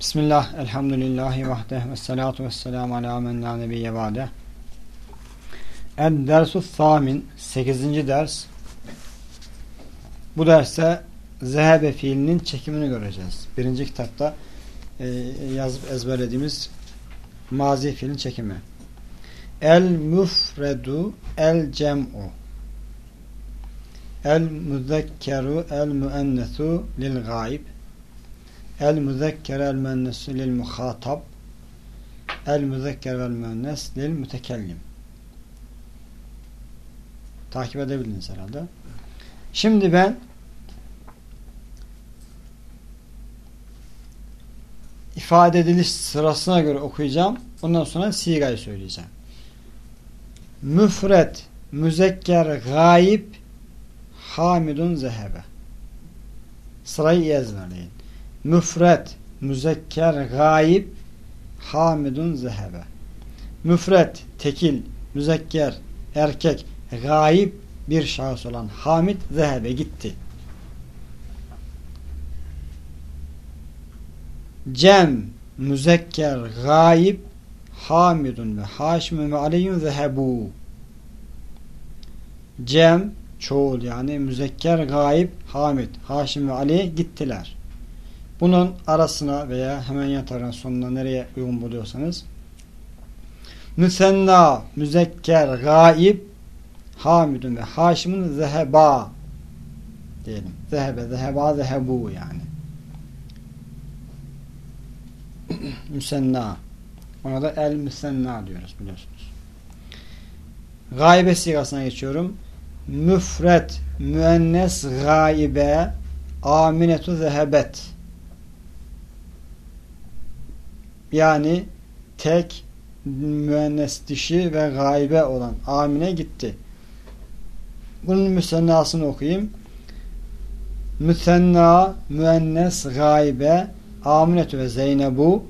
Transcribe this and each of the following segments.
Bismillah, elhamdülillahi vahdeh ve salatu ve selamu ala men la nebiyye ba'de. En dersu thamin, 8. ders. Bu derste zehebe fiilinin çekimini göreceğiz. Birinci kitapta e, yazıp ezberlediğimiz mazi fiilin çekimi. El müfredu el cem'u El müzekkeru el müzekker el müennesu lil muhatab El müzekker vel müennes lil mütekellim Takip edebildiniz herhalde. Şimdi ben ifade ediliş sırasına göre okuyacağım. Ondan sonra sigayı söyleyeceğim. Müfret, müzekker, gayip, hamidun zehebe. Sırayı ezberleyin. Müfret, müzekker, gayip, hamidun zehebe. Müfret, tekil, müzekker, erkek, gayip bir şahıs olan hamid zehebe gitti. Cem, müzekker, gayip, hamidun ve haşimun ve aleyyun zehebu. Cem, çoğul yani müzekker, gayip, hamid, haşim ve ali gittiler. Bunun arasına veya hemen yan sonuna nereye uygun buluyorsanız müsenna, müzekker, gayip, hamidun ve haşimun zeheba diyelim. Zehebe, zeheba, zehebu yani. müsenna. Ona da el müsenna diyoruz biliyorsunuz. Gaybe sigasına geçiyorum. Müfret, müennes, gaybe, aminetu zehebet. Yani tek müennes dişi ve gaybe olan amine gitti. Bunun müsennasını okuyayım. Müsenna, müennes, gaybe, aminetu ve zeynebu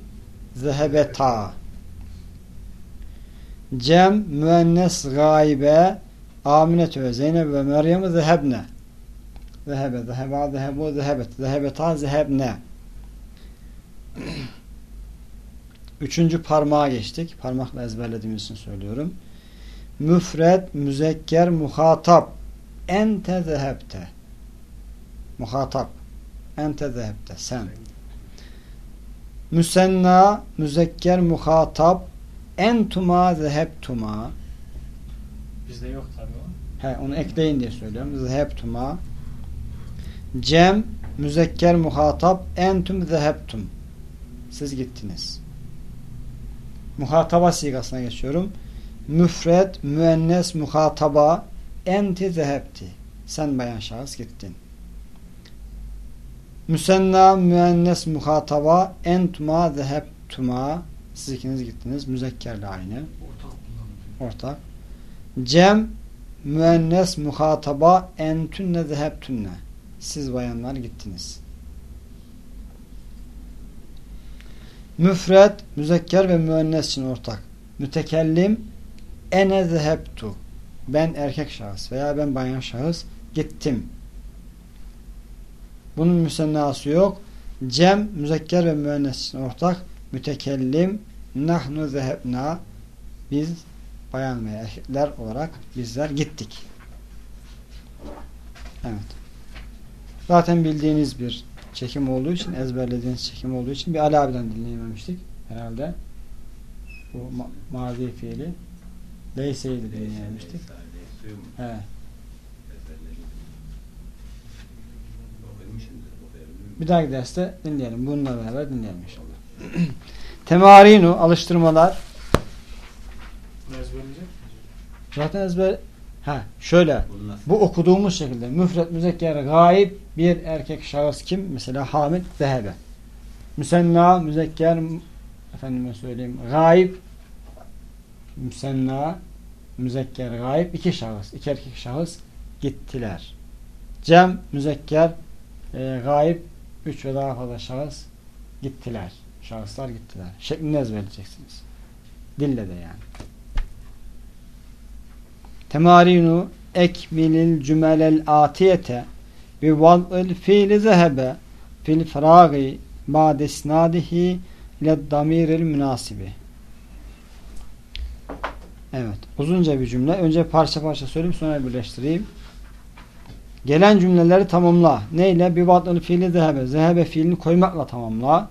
zehebeta. Cem, müennes, gaybe, aminetu ve zeynep ve meryem zehebne. Zehebe, zeheba, zehebu, zehebet. Zehebeta, zehebne. Üçüncü parmağa geçtik. Parmakla ezberlediğimiz için söylüyorum. Müfred, müzekker, muhatap. Ente zehebte. Muhatap. Ente zehebte. Sen. Müsenna, müzekker, muhatap. Entuma, zehebtuma. Bizde yok tabi o. He, onu ekleyin diye söylüyorum. Zehebtuma. Cem, müzekker, muhatap. Entum, zehebtum. Siz gittiniz. Muhataba sigasına geçiyorum. Müfred, müennes, muhataba. Enti, zehebti. Sen bayan şahıs gittin. Müsenna, müennes, muhataba. Entuma, zehebtuma. Siz ikiniz gittiniz. Müzekkerle aynı. Ortak. Cem, müennes, muhataba, entünne, zehebtünne. Siz bayanlar gittiniz. Müfred, müzekker ve müennes için ortak. Mütekellim, ene zehebtu. Ben erkek şahıs veya ben bayan şahıs gittim. Bunun müsennası yok. Cem, müzekker ve müennes için ortak. Mütekellim, nahnu zehebna. Biz bayan ve erkekler olarak bizler gittik. Evet. Zaten bildiğiniz bir çekim olduğu için, ezberlediğiniz çekim olduğu için bir Ali abiden dinleyememiştik herhalde. Bu ma mazi fiili. Leyse'yi de dinleyememiştik. He. Bir dahaki derste dinleyelim. Bununla beraber dinleyelim inşallah. Temarinu, alıştırmalar. Zaten ezber ha şöyle bu okuduğumuz şekilde müfret müzekker gayip bir erkek şahıs kim? Mesela Hamid Zehebe. Müsenna müzekker efendime söyleyeyim gayip müsenna müzekker gayip iki şahıs, iki erkek şahıs gittiler. Cem müzekker e, gayip üç ve daha fazla şahıs gittiler. Şahıslar gittiler. Şeklini ezberleyeceksiniz. Dille de yani. Temarinu ekmilil cümelel atiyete bi vad'il fiili zehebe fil fragi ba'de isnadihi ile damiril münasibi. Evet. Uzunca bir cümle. Önce parça parça söyleyeyim sonra birleştireyim. Gelen cümleleri tamamla. Neyle? Bir vatıl fiili zehebe. Zehebe fiilini koymakla tamamla.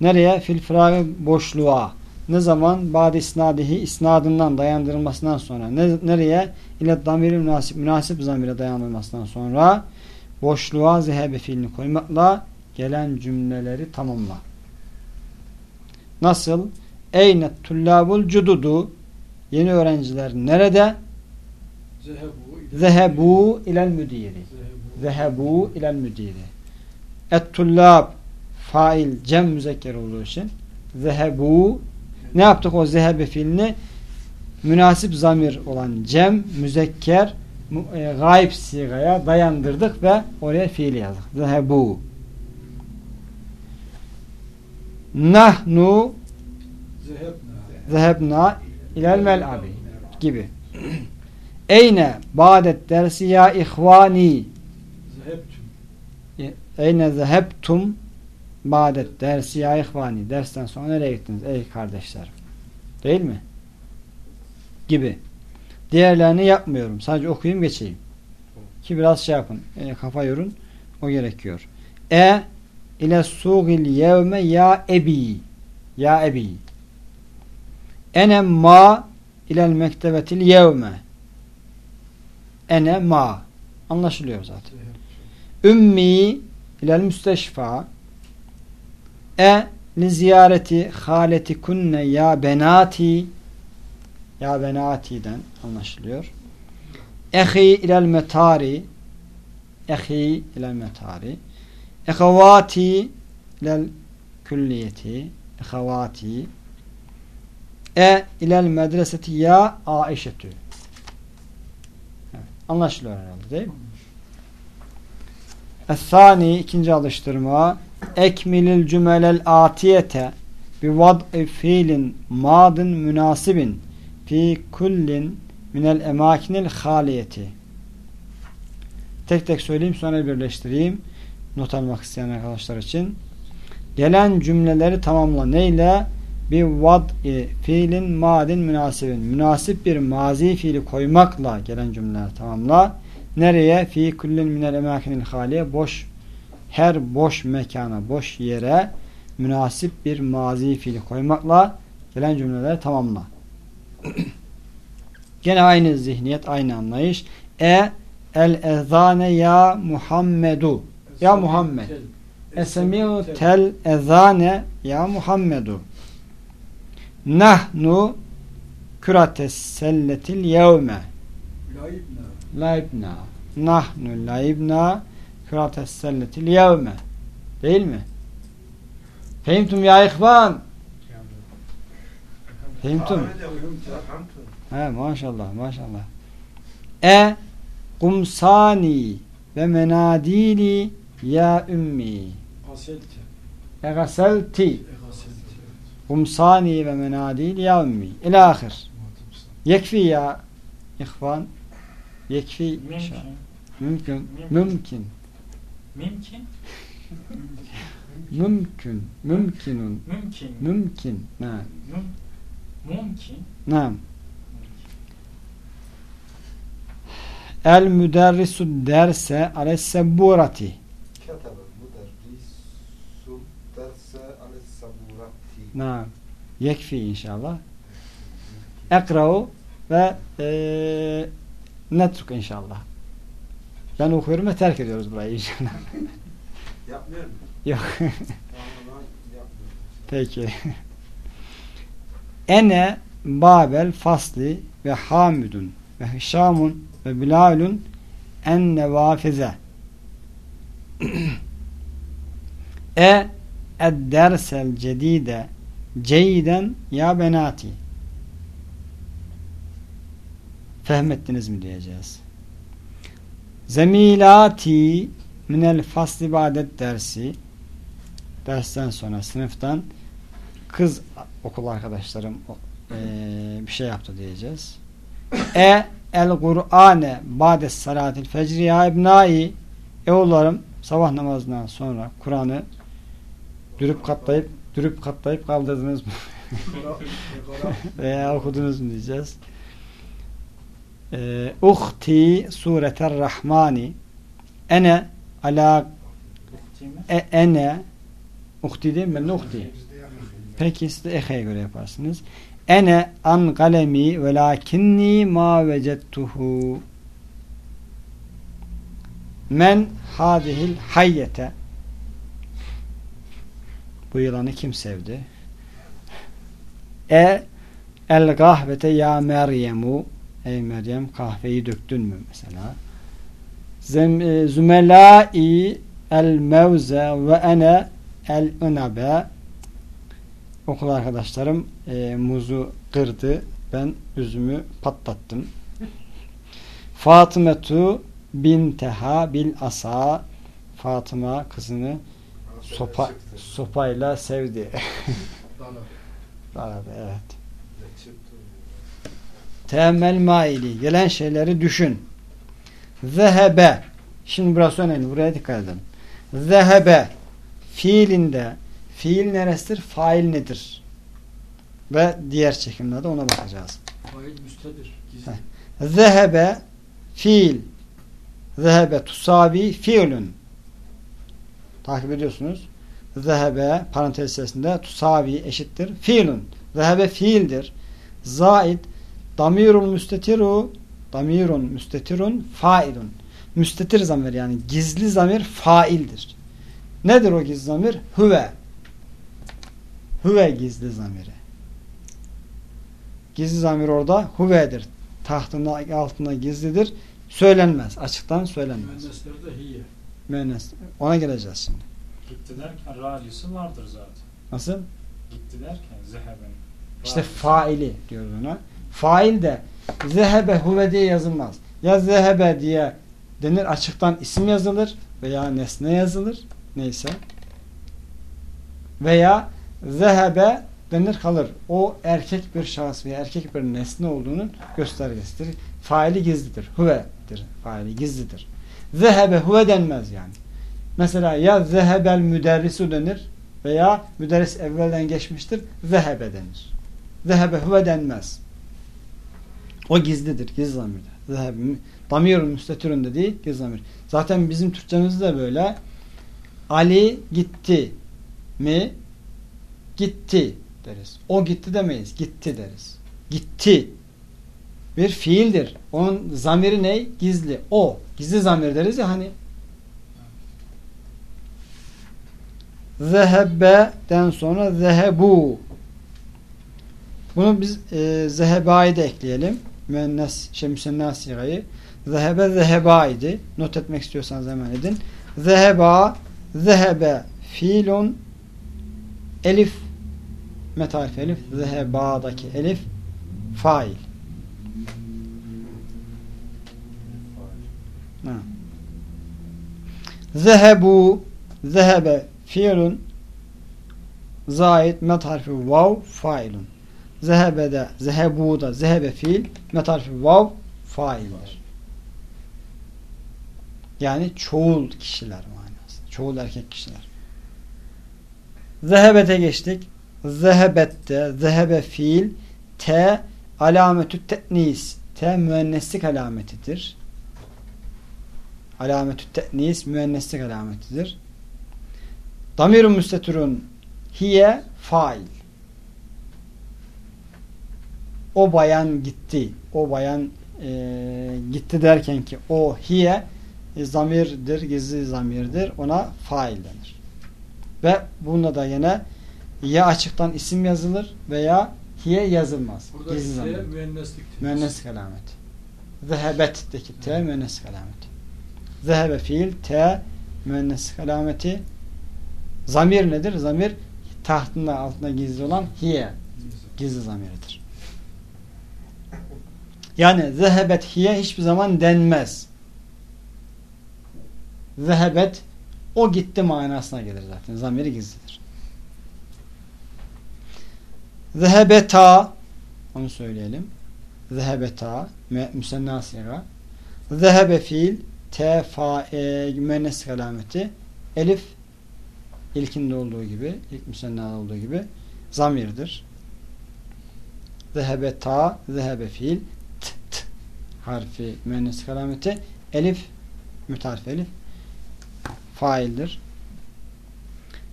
Nereye? Fil fıragı boşluğa. Ne zaman? Bade isnadihi isnadından dayandırılmasından sonra. Ne, nereye? İle damiri münasip, münasip zamire dayandırılmasından sonra boşluğa zehebe fiilini koymakla gelen cümleleri tamamla. Nasıl? Eyne tullabul cududu Yeni öğrenciler nerede? Zehebu ilel müdiri. Zehebu ilel müdiri. Et-tullab fail cem müzekker olduğu için zehebu ne yaptık o zehebe fiilini münasip zamir olan cem müzekker e, gayb sigaya dayandırdık ve oraya fiil yazdık. Zehebu nahnu zehebna ilel mel'abi gibi. Eyne ba'det dersi ya ihvani Eyne zehebtum ba'det dersi ya ihvani dersten sonra nereye gittiniz? Ey kardeşlerim. Değil mi? gibi. Diğerlerini yapmıyorum. Sadece okuyayım geçeyim. Ki biraz şey yapın e, kafa yorun. O gerekiyor. E ile suğil yevme ya ebi. Ya ebi. Ene ma ilel mektebetil yevme. Ene ma. Anlaşılıyor zaten. Ümmi ilel müsteşfa e li ziyareti haleti kunne ya benati. Ya benati'den anlaşılıyor. Ehi ilel metari. Ehi ilel metari. Ehevati ilel külliyeti. Ehevati e ilel medreseti ya Aişetü. Evet, anlaşılıyor herhalde değil mi? Es-sani ikinci alıştırma ekmilil cümelel atiyete bi vad'i fiilin madın münasibin fi kullin minel emakinil haliyeti. Tek tek söyleyeyim sonra birleştireyim not almak isteyen arkadaşlar için. Gelen cümleleri tamamla neyle? Bir vad'i fiilin madin münasibin. Münasip bir mazi fiili koymakla gelen cümleler tamamla. Nereye? Fi kullin minel emakinil haliye. Boş her boş mekana boş yere münasip bir mazi fiili koymakla gelen cümleleri tamamla. Gene aynı zihniyet aynı anlayış. E el ezane ya Muhammedu. Ya Muhammed. esemiu tel. ezane ya Muhammedu. Nahnu kürates selletil yevme laibna. Nahnu laibna kürates selletil yevme Değil mi? Fehimtum ya ihvan Fehimtum He maşallah maşallah E kumsani ve menadili ya ümmi E gaselti Humsani ve menadil yavmi. İlâ ahir. Yekfi ya ihvan. Yekfi. Mümkün. Mümkün. Mümkün. Mümkün. Mümkünün. Mümkün. Mümkün. Ha. Mümkün. Naam. El müderrisu derse ale sebburati. Naam. Yekfi inşallah. Ekra'u ve e, netruk inşallah. Ben okuyorum ve terk ediyoruz burayı inşallah. Yapmıyor mu? Yok. Peki. Ene Babel fasli ve Hamidun ve Hişamun ve Bilalun en nevafize e ed-dersel cedide Ceyden ya benati Fehmettiniz mi diyeceğiz. Zemilati minel fasli badet dersi dersten sonra sınıftan kız okul arkadaşlarım e, bir şey yaptı diyeceğiz. E el Kur'ane ba'des salatil fecri ya ibnai e oğullarım sabah namazından sonra Kur'an'ı Dürüp katlayıp dürüp katlayıp kaldırdınız mı? Veya okudunuz mu diyeceğiz. Ee, Uhti sureter rahmani ene ala e, ene uhti değil mi? Uhti. Peki siz de eheye göre yaparsınız. Ene an kalemi velakinni ma vecettuhu men hadihil hayyete bu yılanı kim sevdi? E el kahvete ya Meryemu ey Meryem kahveyi döktün mü mesela? E, zümelai el mevze ve ene el inabe okul arkadaşlarım e, muzu kırdı ben üzümü patlattım Fatımetu binteha bil asa Fatıma kızını sopa, sopayla sevdi. Arada, evet. Teemmel maili. Gelen şeyleri düşün. Zehebe. Şimdi burası önemli. Buraya dikkat edin. Zehebe. Fiilinde fiil neresidir? Fail nedir? Ve diğer çekimlerde ona bakacağız. Fail müstedir. Zehebe fiil. Zehebe tusabi fiilün. Takip ediyorsunuz. Zehebe parantez içerisinde tusavi eşittir. Fiilün. Zehebe fiildir. Zaid damirul müstetiru damirun müstetirun failun. Müstetir zamir yani gizli zamir faildir. Nedir o gizli zamir? Hüve. Hüve gizli zamiri. Gizli zamir orada hüvedir. Tahtında altında gizlidir. Söylenmez. Açıktan söylenmez. Mühendisleri de hiye. Müennes. Ona geleceğiz şimdi. Gitti derken ralisi vardır zaten. Nasıl? Gitti derken zeheben. İşte faili diyoruz ona. Fail de zehebe huve diye yazılmaz. Ya zehebe diye denir açıktan isim yazılır veya nesne yazılır. Neyse. Veya zehebe denir kalır. O erkek bir şahıs veya erkek bir nesne olduğunun göstergesidir. Faili gizlidir. Huve'dir. Faili gizlidir. Zehebe huve denmez yani. Mesela ya zehebel müderrisu denir veya müderris evvelden geçmiştir. Zehebe denir. Zehebe huve denmez. O gizlidir. Gizli. Zehebe, damirun müstetirun dediği gizli zamir. Zaten bizim Türkçemizde de böyle Ali gitti mi gitti deriz. O gitti demeyiz. Gitti deriz. Gitti. Bir fiildir. Onun zamiri ne? Gizli. O. Gizli zamir deriz ya hani. Zehebbe'den sonra zehebu. Bunu biz e, zehebayı da ekleyelim. Müennes, şey müsenna sigayı. Zehebe zeheba idi. Not etmek istiyorsanız hemen edin. Zeheba zehebe fiilun elif metarif elif zeheba'daki elif fail. Ha. Zehebu zehebe fiilun zait met harfi vav failun. Zehebede, zehebuda, zehebe fiil met harfi vav faildir. Yani çoğul kişiler manası. Çoğul erkek kişiler. Zehebete geçtik. Zehebette, zehebe fiil T alametü te'nis. T müenneslik alametidir. Alametü te'nis müenneslik alametidir. Damirun müstetirun hiye fail. O bayan gitti. O bayan e, gitti derken ki o hiye e, zamirdir, gizli zamirdir. Ona fail denir. Ve bunda da yine ya açıktan isim yazılır veya hiye yazılmaz. Burada gizli zamir. mühendislik. Müenneslik alameti. Zehebet'teki T müenneslik alameti. Zehebe fiil T müenneslik alameti. Zamir nedir? Zamir tahtında altında gizli olan hiye. Gizli zamiridir. Yani zehebet hiye hiçbir zaman denmez. Zehebet o gitti manasına gelir zaten. Zamiri gizlidir. Zehebeta onu söyleyelim. Zehebeta müsenna siga. Zehebe fiil T fa e, müennes alameti. Elif ilkinde olduğu gibi, ilk müsennada olduğu gibi zamirdir. Zehebe ta, zehebe fiil, harfi müennes alameti, elif, mütarif elif, faildir.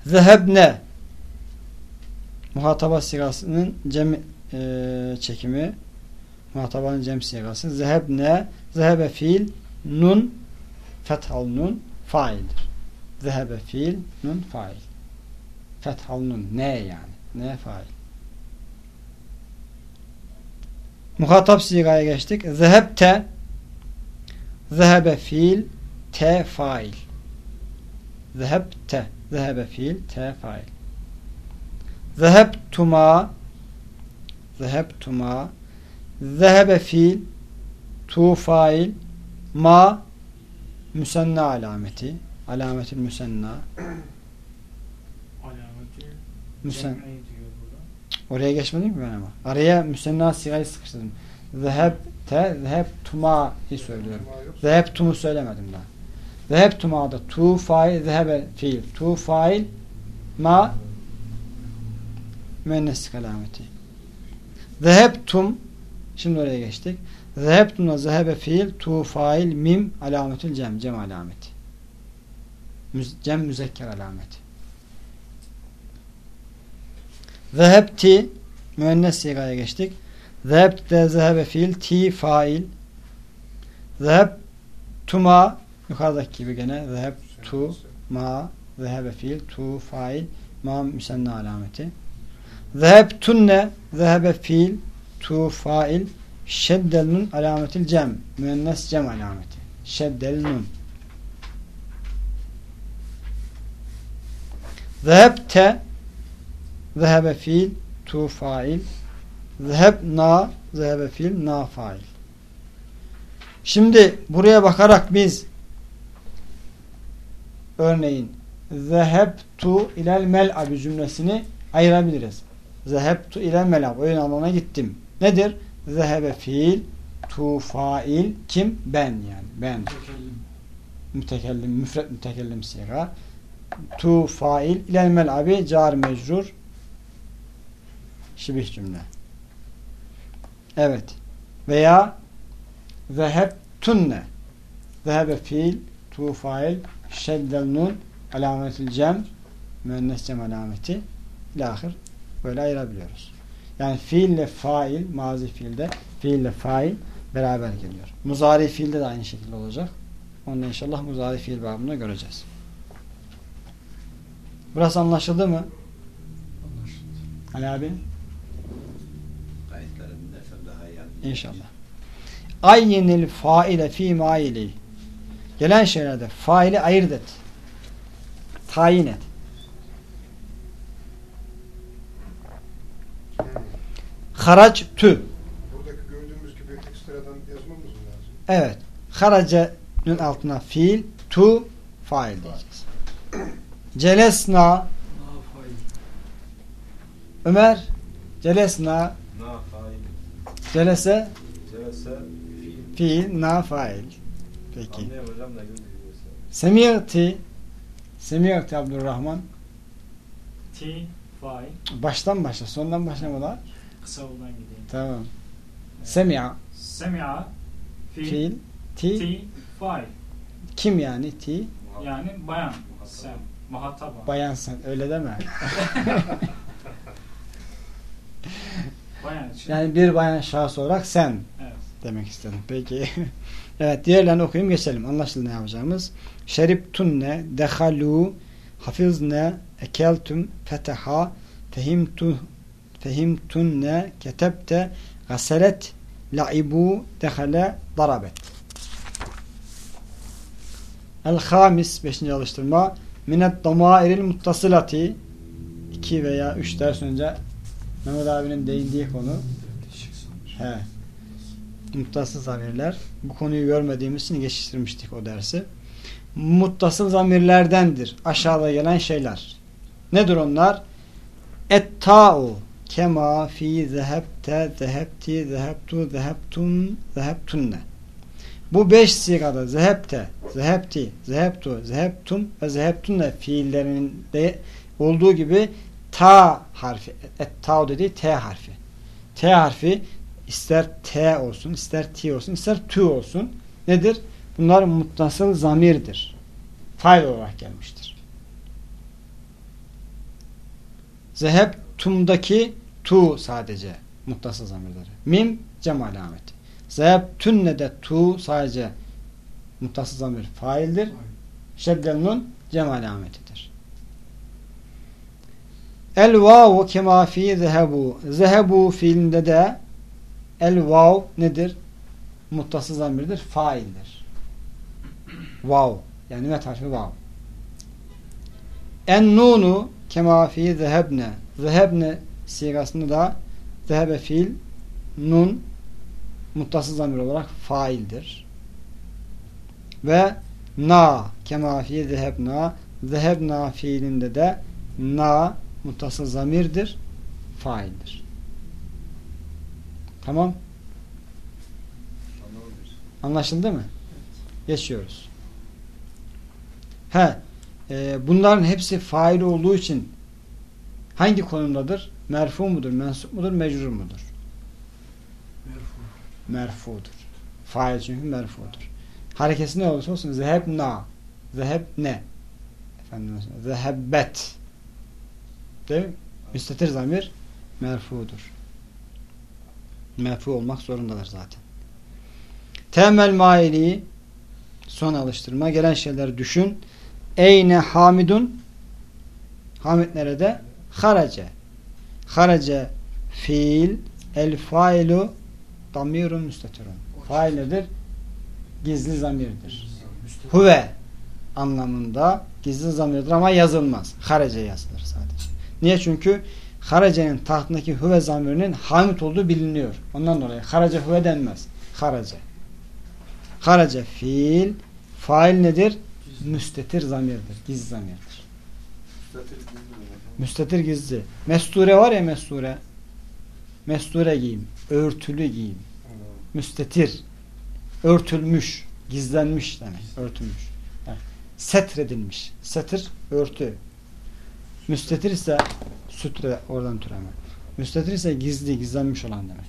Zehebne muhataba sigasının cem e, çekimi muhatabanın cem sigası. Zehebne zehebe fiil nun fethal nun faildir. Zehebe fiil nun fail. Fethal nun ne yani? Ne fail? Muhatap sigaya geçtik. Zehebte zehebe fiil te fail. Zehebte zehebe fiil te fail. Zehebtuma Zehebtuma Zehebe fiil tu fail ma müsenna alameti alametil müsenna Alameti müsen cem'i diyor burada. Oraya geçmedim mi ben ama? Araya müsenna sigayı sıkıştırdım. Zehebte zehebtuma'yı söylüyorum. Zehebtumu söylemedim daha. Zehebtuma'da tu fail zehebe fiil. Tu fail ma müenneslik alameti zehebtum şimdi oraya geçtik. Zehebtumla zehebe fiil tu fail mim alametül cem cem alameti. Cem müzekker alameti zehebti müennes sigaya geçtik. Zehebte zehebe fiil ti fail. Zehebtuma yukarıdaki gibi gene. Zehebtu ma zehebe fiil tu fail ma müsenna alameti. Zehebtunne zehebe fiil tu fail şeddel nun alametil cem müennes cem alameti. Şeddel nun. Zehebte zehebe fiil tu fail zehebna zehebe fiil na fail şimdi buraya bakarak biz örneğin zehebtu ilel mel'abi cümlesini ayırabiliriz. Zehebtu ilel mel'ab oyun alanına gittim. Nedir? Zehebe fiil tu fail kim? Ben yani. Ben. Mütekellim. Mütekellim, müfret mütekellim siga. Tu fail ilel mel'abi car mecrur şibih cümle. Evet. Veya zehebtunne zehebe fiil tu fail şeddel nun alametil cem müennes cem alameti ilahir böyle ayırabiliyoruz. Yani fiille fail mazi fiilde fiille fail beraber geliyor. Muzari fiilde de aynı şekilde olacak. Onu inşallah muzari fiil babında göreceğiz. Burası anlaşıldı mı? Anlaşıldı. Ali abi? İnşallah. Ayyinil faile fi maili. Gelen şeylerde faili ayırt et. Tayin et. Harac tü. Buradaki gördüğümüz gibi ekstradan yazmamız mı lazım? Evet. Harace'nin altına fiil, tu fail diyeceğiz. Celesna. Ömer Celesna. Celese Celese fiil. na fail. Peki. Semiyati Semiyati Abdurrahman T, fail. baştan başla sondan başlamadan Kısa yoldan gideyim. tamam. Semi'a Semi'a, fiil, fiil ti T, fail. kim yani ti Yani bayan. Sen. Muhataba. bayan sen öyle deme. Bayan için. yani bir bayan şahıs olarak sen Evet. demek istedim. Peki. evet diğerlerini okuyayım geçelim. Anlaşıldı ne yapacağımız. Şeriptunne, dehalu, hafizne, ekeltum, feteha, fehimtu, fehimtunne, ketebte, gaselet, laibu, dehale, darabet. El-Hamis, beşinci alıştırma, minet damairil muttasılati, iki veya üç ders önce Mehmet abinin değindiği konu. He. Muttasıl zamirler. Bu konuyu görmediğimiz için geçiştirmiştik o dersi. Muttasıl zamirlerdendir. Aşağıda gelen şeyler. Nedir onlar? Etta'u kema fi zehebte zehebti zehebtu zehebtun zehebtunne Bu beş sigada zehebte, zehebti, zehebtu, zehebtum ve zehebtunla fiillerinde olduğu gibi ta harfi, et ta dediği t harfi. T harfi ister t olsun, ister t olsun, ister tü olsun. Nedir? Bunlar muttasıl zamirdir. Fail olarak gelmiştir. Zehebtum'daki tu sadece muttasıl zamirleri. Mim cem alameti. Zehebtünne de tu sadece muttasıl zamir faildir. Şeddel nun cem alametidir. El vavu kema fi zehebu. Zehebu fiilinde de el vav nedir? Muttasıl zamirdir. Faildir. Vav. Yani met harfi vav. En nunu kema fi zehebne. Zehebne sigasında da zehebe fiil nun muttasıl zamir olarak faildir. Ve na kema fi zehebna zehebna fiilinde de na muttasıl zamirdir. Faildir. Tamam. Anlaşıldı mı? Geçiyoruz. He. E, bunların hepsi fail olduğu için hangi konumdadır? Merfu mudur, mensup mudur, mecrur mudur? Merfu. Merfudur. Fail çünkü merfudur. Harekesi ne olursa olsun zehebna, zehebne efendim zehebbet mi? Müstetir zamir merfudur. Merfu olmak zorundadır zaten. Temel maili son alıştırma. Gelen şeyleri düşün. Eyne hamidun Hamid nerede? Harace. Harace fiil el failu damirun müstetirun. Fail nedir? Gizli zamirdir. Huve anlamında gizli zamirdir ama yazılmaz. Harace yazılır sadece. Niye? Çünkü haracenin tahtındaki huve zamirinin hamid olduğu biliniyor. Ondan dolayı harace huve denmez. Harace. Harace fiil fail nedir? Müstetir zamirdir. Gizli zamirdir. Müstatir gizli? Müstetir gizli. Mesture var ya mesture. Mesture giyim. Örtülü giyim. Müstetir. Örtülmüş. Gizlenmiş demek. Örtülmüş. Setredilmiş. Setir örtü. Müstetir ise sütre oradan türeme. Müstetir ise gizli, gizlenmiş olan demek.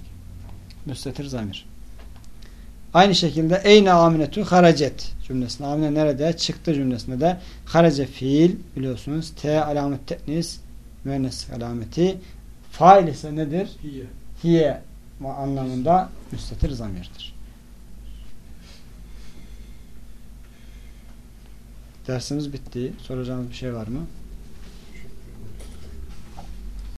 Müstetir zamir. Aynı şekilde eyne aminetü haracet cümlesinde. Amine nerede? Çıktı cümlesinde de harace fiil biliyorsunuz. T alamet teknis müennes alameti. Fail ise nedir? Hiye. Hiye anlamında müstetir zamirdir. Dersimiz bitti. Soracağınız bir şey var mı?